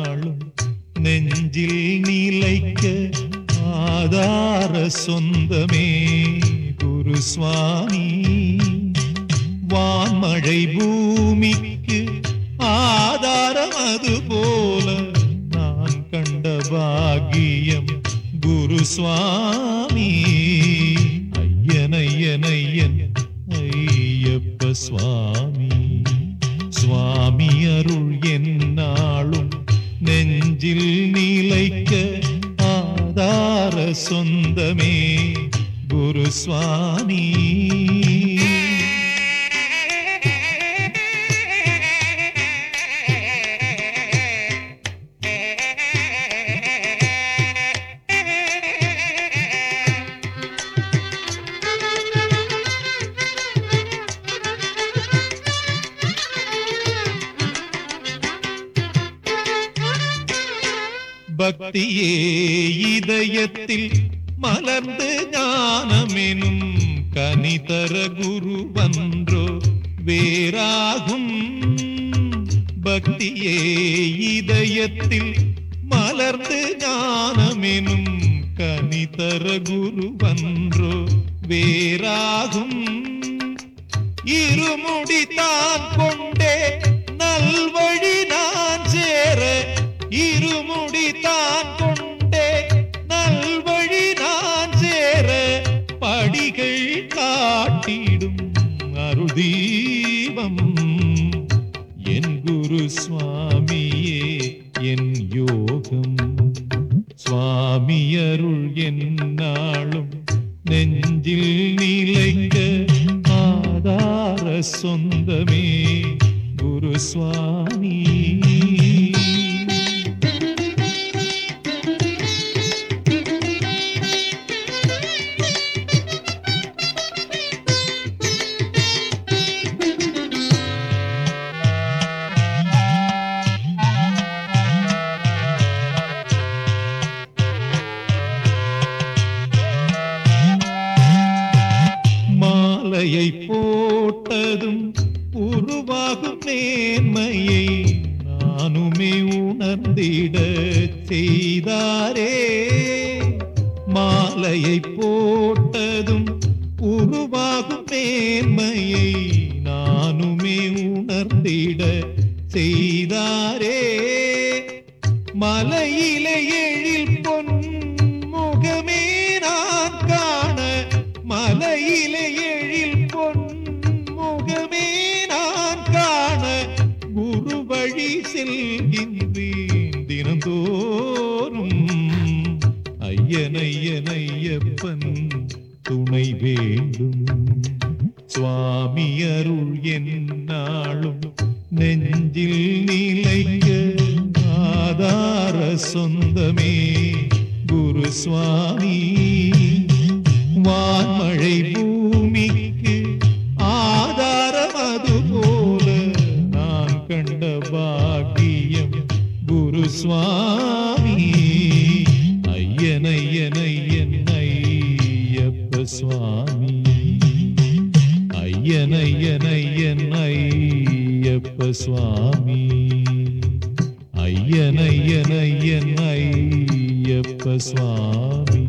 நாளும் நெஞ்சில் நிலைக்க ஆதார சொந்தமே. குருசுவாமி வான்மழை பூமிக்கு ஆதாரம் அது போல நான் கண்ட பாகியம் குருசுவாமி ஐயன் ஐயன் ஐயன் ஐயப்ப சுவாமி சொந்தமே குரு பக்தியே இதயத்தில் மலர்ந்து ஞானமெனும் கனிதர குருவன்றோ வேறாகும். பக்தியே இதயத்தில் மலர்ந்து ஞானமெனும் கனிதர குருவன்றோ வேறாகும். இருமுடித்தான் கொண்டே நல்வழி நான் இருமுடி தான் கொண்டே நல்வழி நான் சேர படிகள் காட்டிடும் அருதீபம் என் குரு சுவாமியே என் யோகம். சுவாமியருள் என்னாலும் நெஞ்சில் நிலைக்க ஆதார சொந்தமே. குரு சுவாமி போட்டதும் உருவாகும் நேர்மையை நானுமே உணர்ந்திட செய்தாரே. மாலையை போட்டதும் உருவாகும் நேர்மையை நானுமே உணர்ந்திட செய்தாரே. ஐயன் துணை வேண்டும். சுவாமி அருள் என்னாலும் நெஞ்சில் நிலைக்க ஆதார சொந்தமே. குரு சுவாமி வான்மழை பூமிக்கு ஆதாரம் அது போல நான் கண்ட பாக்கியம் குரு சுவாமி. ஐயன் ஐயன் ஐயன் ஐயப்ப சுவாமி ஐயன் ஐயன் ஐயன் ஐயப்ப சுவாமி ஐயன் ஐயன் ஐயப்ப சுவாமி